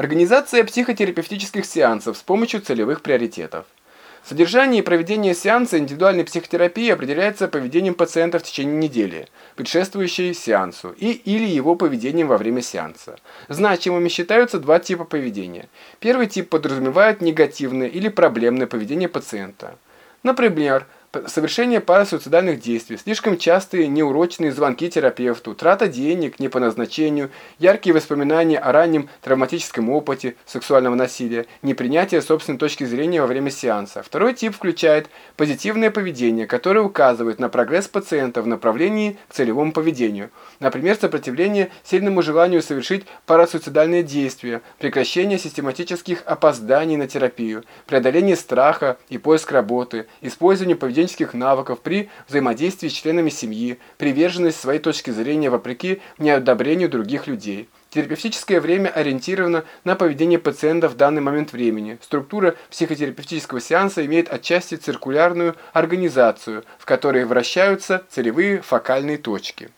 Организация психотерапевтических сеансов с помощью целевых приоритетов. Содержание и проведение сеанса индивидуальной психотерапии определяется поведением пациента в течение недели, предшествующей сеансу, и или его поведением во время сеанса. Значимыми считаются два типа поведения. Первый тип подразумевает негативное или проблемное поведение пациента. Например, совершение парасуицидальных действий, слишком частые неурочные звонки терапевту, трата денег не по назначению, яркие воспоминания о раннем травматическом опыте сексуального насилия, непринятие собственной точки зрения во время сеанса. Второй тип включает позитивное поведение, которое указывает на прогресс пациента в направлении к целевому поведению. Например, сопротивление сильному желанию совершить парасуицидальные действия, прекращение систематических опозданий на терапию, преодоление страха и поиск работы, использование поведения поведенческих навыков при взаимодействии с членами семьи, приверженность своей точки зрения вопреки неодобрению других людей. Терапевтическое время ориентировано на поведение пациента в данный момент времени. Структура психотерапевтического сеанса имеет отчасти циркулярную организацию, в которой вращаются целевые фокальные точки.